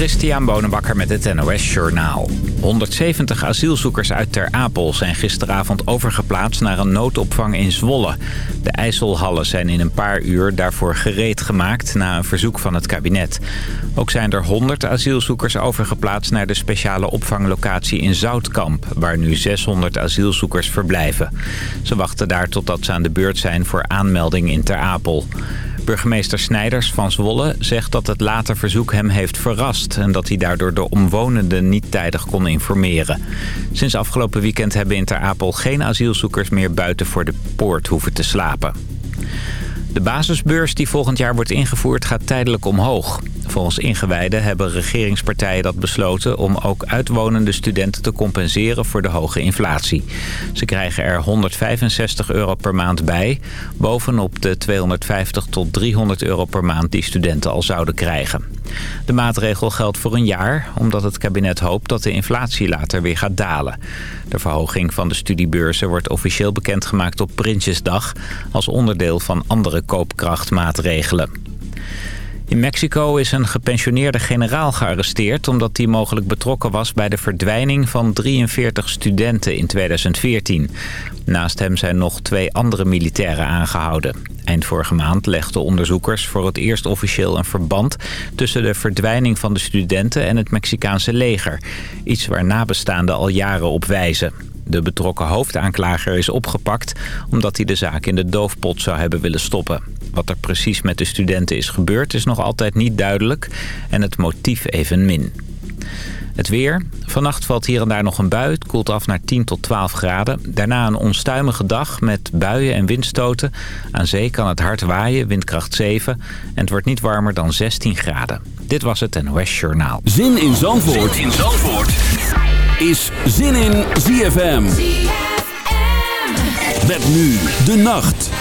Christian Bonenbakker met het NOS Journaal. 170 asielzoekers uit Ter Apel zijn gisteravond overgeplaatst naar een noodopvang in Zwolle. De IJsselhallen zijn in een paar uur daarvoor gereed gemaakt na een verzoek van het kabinet. Ook zijn er 100 asielzoekers overgeplaatst naar de speciale opvanglocatie in Zoutkamp... waar nu 600 asielzoekers verblijven. Ze wachten daar totdat ze aan de beurt zijn voor aanmelding in Ter Apel. Burgemeester Snijders van Zwolle zegt dat het late verzoek hem heeft verrast... en dat hij daardoor de omwonenden niet tijdig kon informeren. Sinds afgelopen weekend hebben in Ter Apel geen asielzoekers meer buiten voor de poort hoeven te slapen. De basisbeurs die volgend jaar wordt ingevoerd gaat tijdelijk omhoog. Volgens ingewijden hebben regeringspartijen dat besloten... om ook uitwonende studenten te compenseren voor de hoge inflatie. Ze krijgen er 165 euro per maand bij... bovenop de 250 tot 300 euro per maand die studenten al zouden krijgen. De maatregel geldt voor een jaar... omdat het kabinet hoopt dat de inflatie later weer gaat dalen. De verhoging van de studiebeurzen wordt officieel bekendgemaakt op Prinsjesdag... als onderdeel van andere koopkrachtmaatregelen. In Mexico is een gepensioneerde generaal gearresteerd... omdat hij mogelijk betrokken was bij de verdwijning van 43 studenten in 2014. Naast hem zijn nog twee andere militairen aangehouden. Eind vorige maand legden onderzoekers voor het eerst officieel een verband... tussen de verdwijning van de studenten en het Mexicaanse leger. Iets waar nabestaanden al jaren op wijzen. De betrokken hoofdaanklager is opgepakt omdat hij de zaak in de doofpot zou hebben willen stoppen. Wat er precies met de studenten is gebeurd is nog altijd niet duidelijk en het motief evenmin. Het weer. Vannacht valt hier en daar nog een bui. Het koelt af naar 10 tot 12 graden. Daarna een onstuimige dag met buien en windstoten. Aan zee kan het hard waaien, windkracht 7. En het wordt niet warmer dan 16 graden. Dit was het NOS Journaal. Zin in Zandvoort, zin in Zandvoort. is Zin in ZFM. ZFM. Met nu de nacht.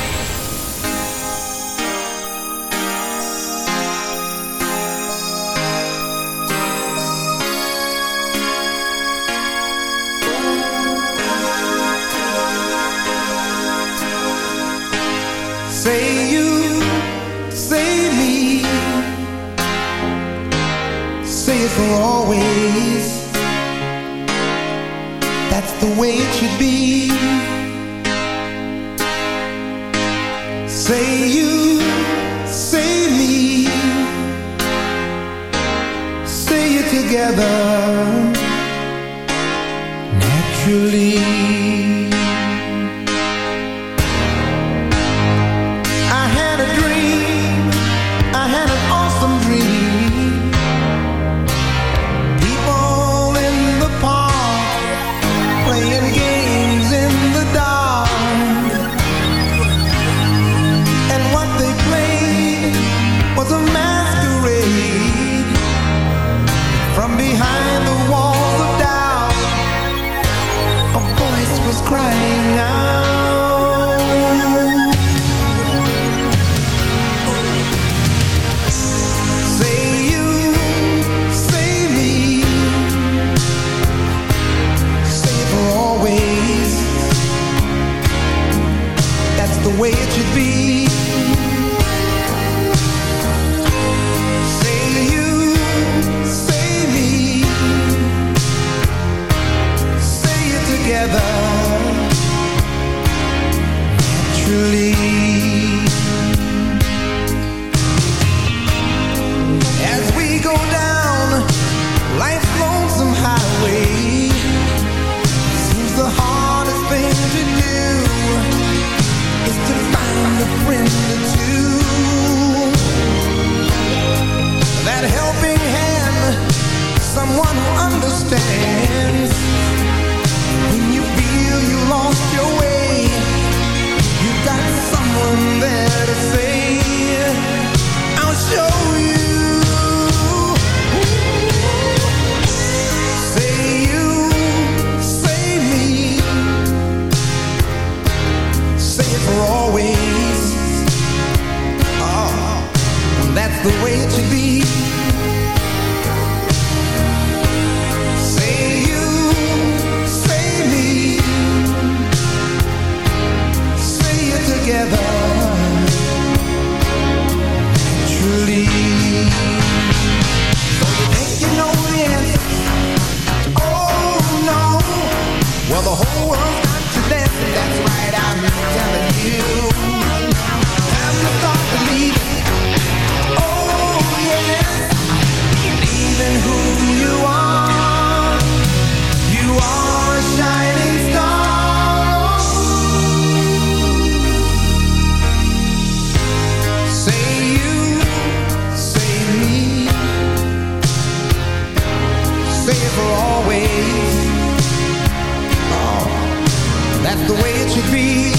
I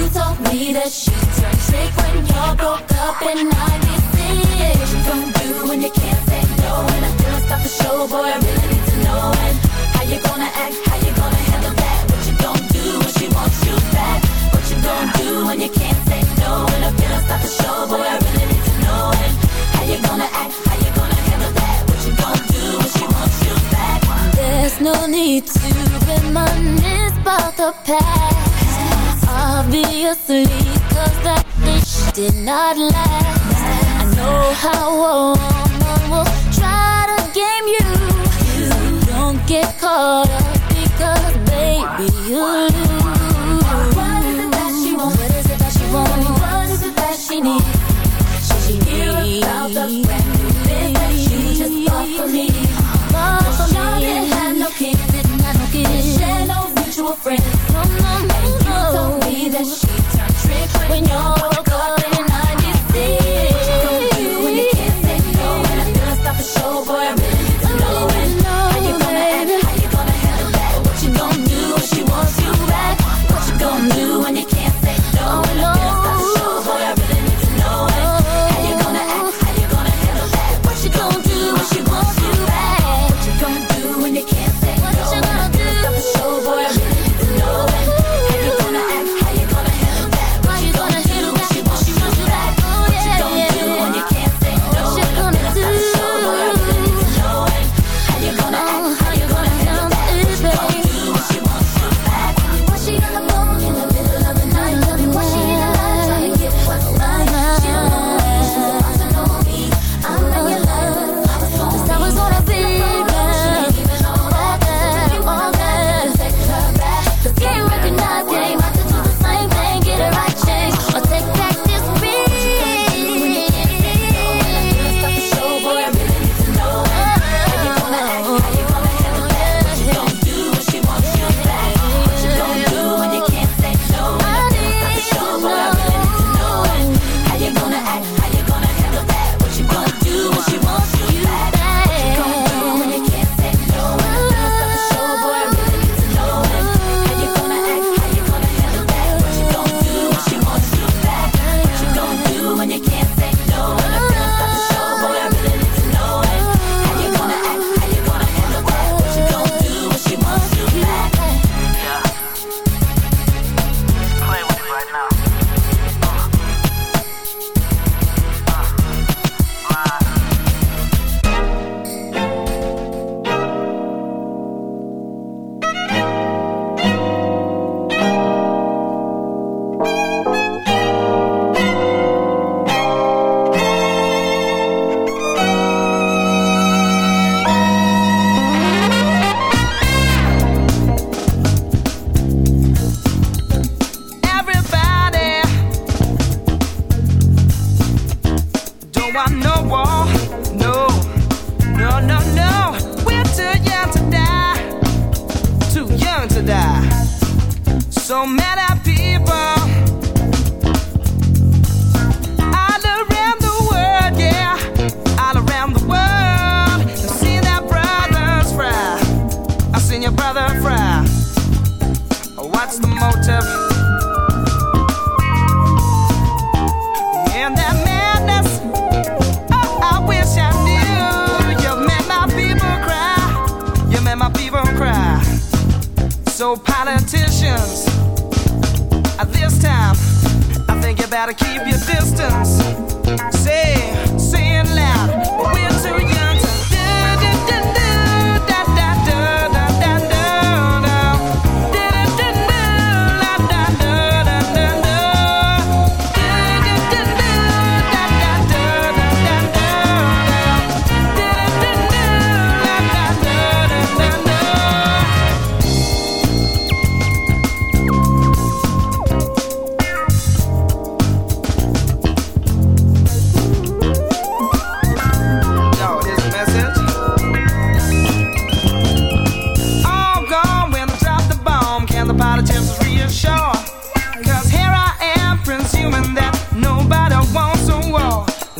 you told me that she turned trick when y'all broke up in 96 What you gonna do when you can't say no And I feel stop the show, boy, I really need to know And how you gonna act, how you gonna handle that? What you gonna do when she wants you back? What you gonna do when you can't say no And I feel stop the show, boy, I really need to know And how you gonna act, how you gonna handle that? What you gonna do when she wants you back? There's no need to reminisce about the past Obviously, cause that bitch did not last I know how a woman will try to game you So don't get caught up because baby you lose What is it that she wants? What is it that she wants? What is it that she needs? Should she hear about the brand new biz that you just bought for me? Bought for me. didn't have no kids, didn't have no kids. Share no mutual friends.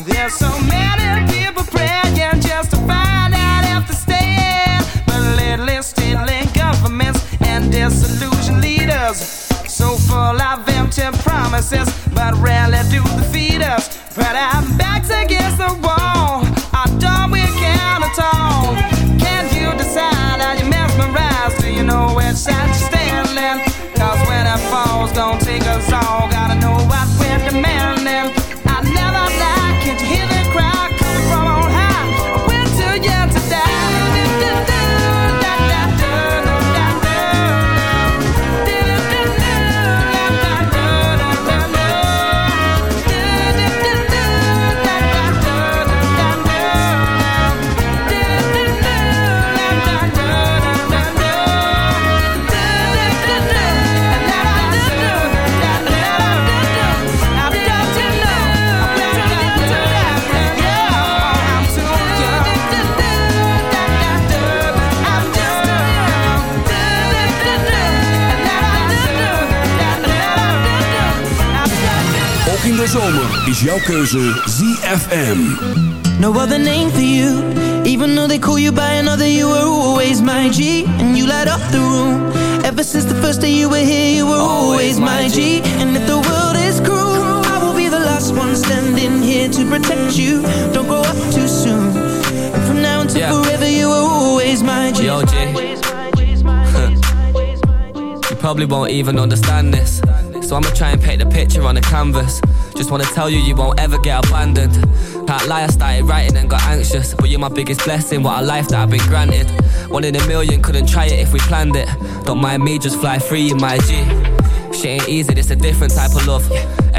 There's so many people praying just to find out if. But lately, governments and disillusioned leaders, so full of empty promises, but rarely do the jouw keuze ZFM. No other name for you. Even though they call you by another, you were always my G. And you light up the room. Ever since the first day you were here, you were always, always my G. And if the world is cruel, I will be the last one standing here to protect you. Don't grow up too soon. And from now until yeah. forever, you were always my G. Yo, G. you probably won't even understand this. So I'ma try and paint the picture on the canvas just wanna tell you, you won't ever get abandoned. Can't lie, I started writing and got anxious. But you're my biggest blessing, what a life that I've been granted. One in a million, couldn't try it if we planned it. Don't mind me, just fly free in my G. Shit ain't easy, this a different type of love.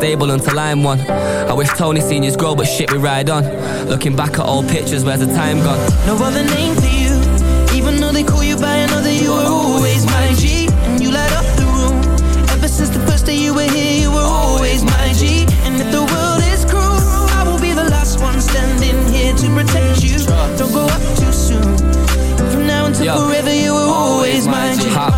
stable until I'm one. I wish Tony seniors grow, but shit, we ride on. Looking back at old pictures, where's the time gone? No other name for you, even though they call you by another, you were always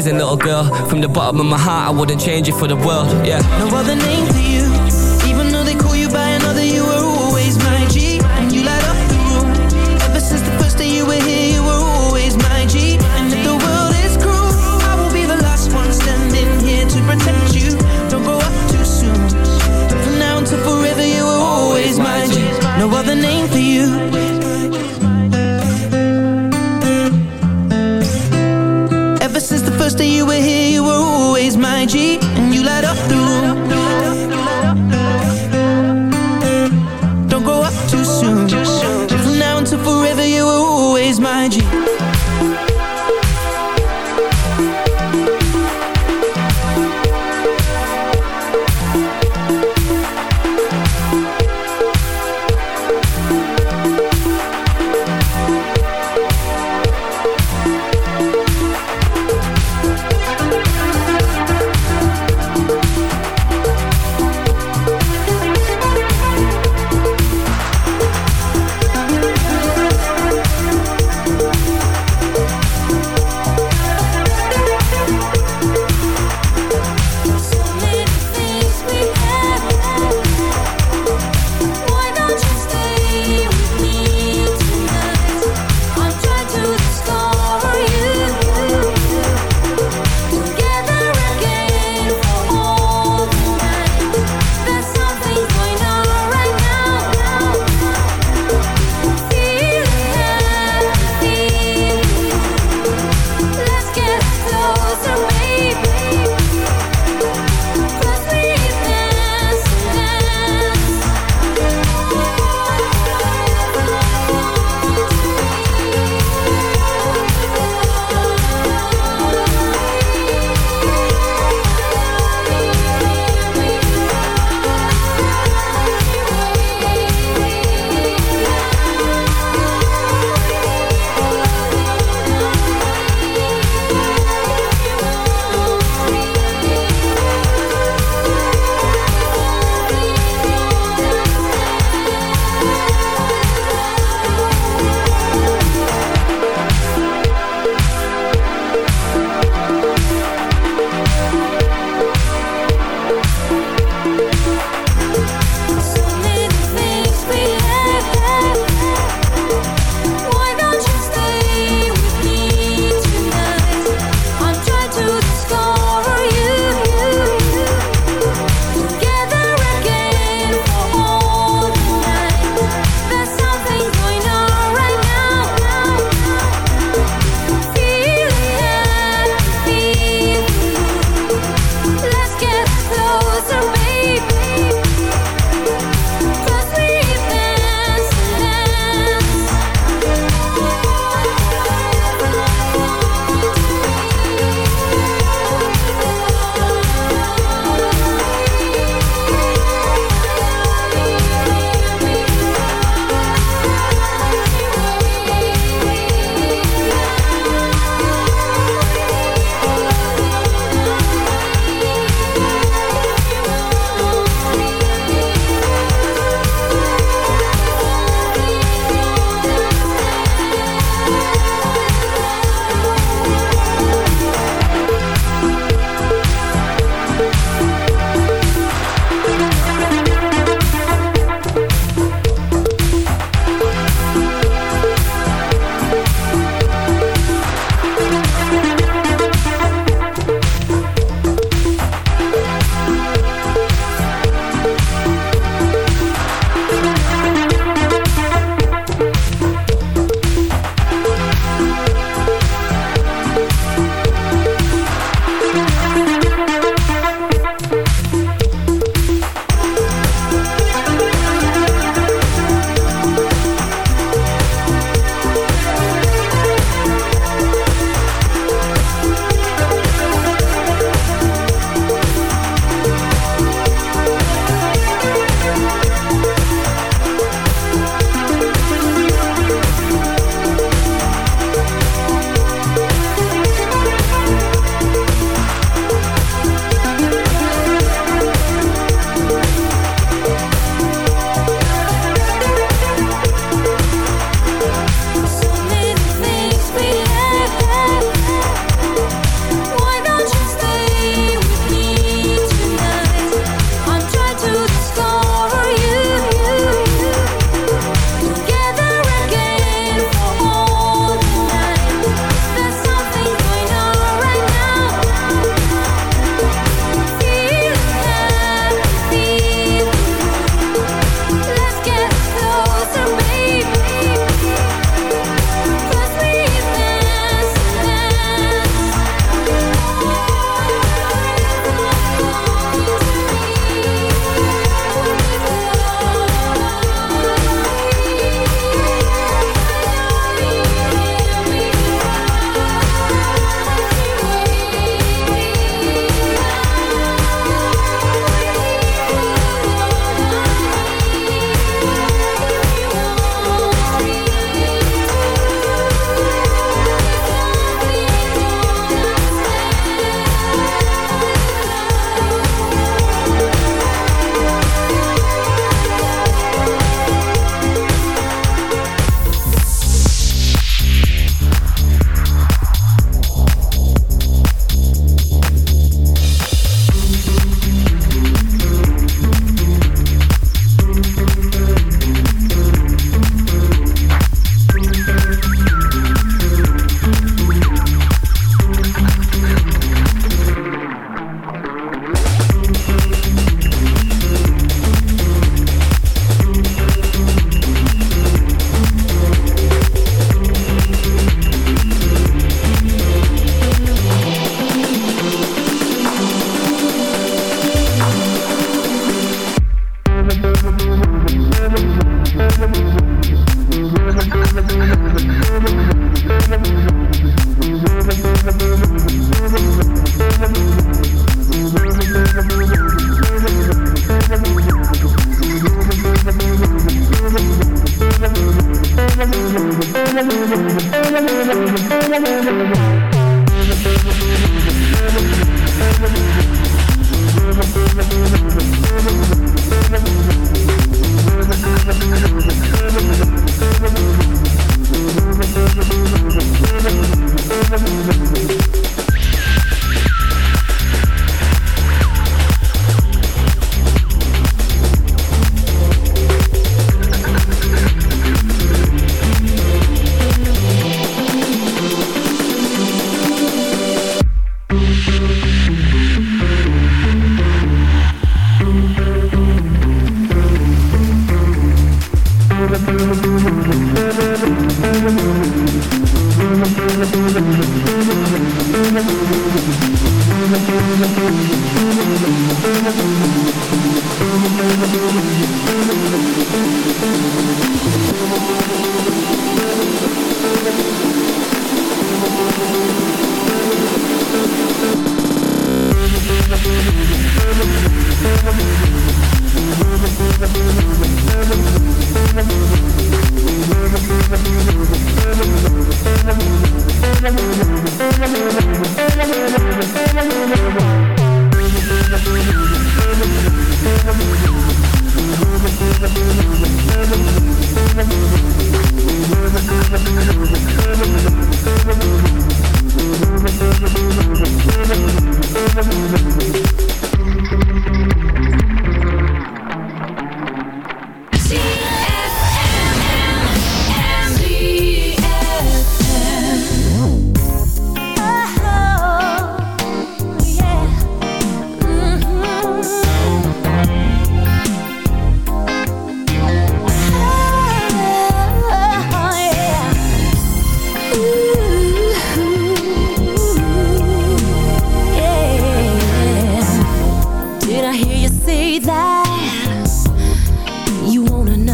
little girl. From the bottom of my heart, I wouldn't change it for the world, yeah. No other name for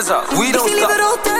hands up. We don't stop.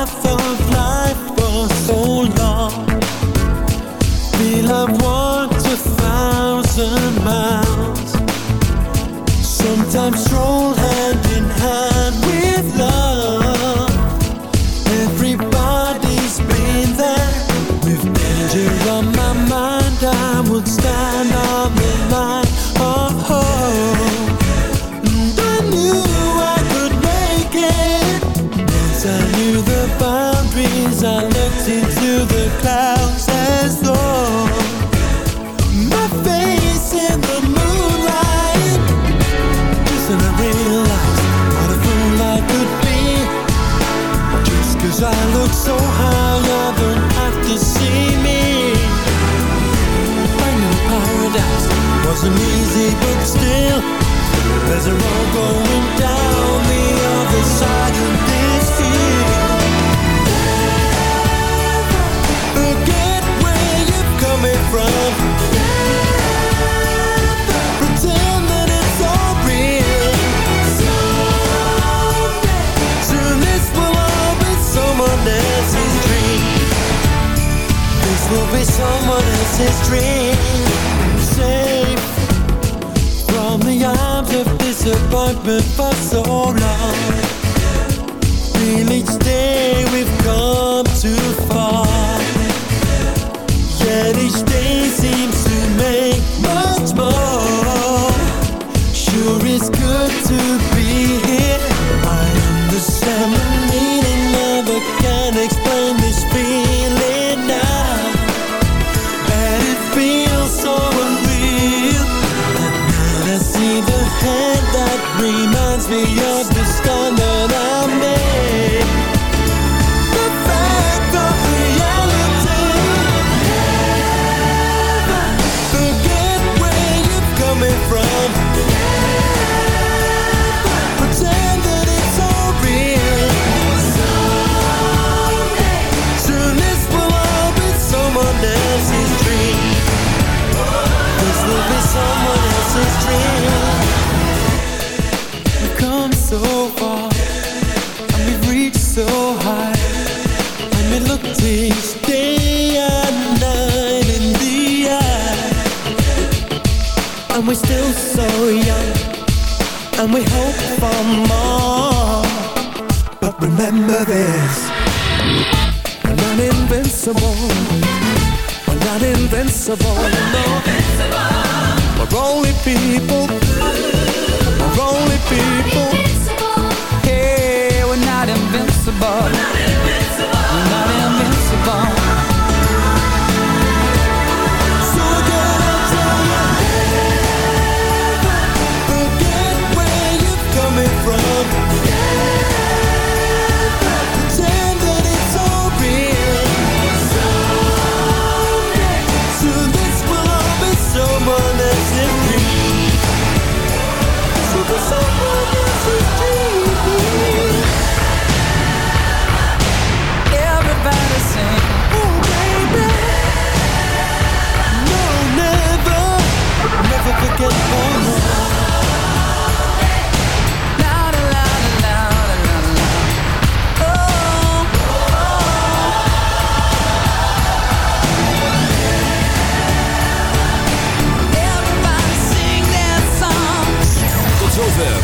dreams safe from the arms of disappointment for so long. Feel each day we've gone. invincible. We're not invincible. We're only people. We're only people.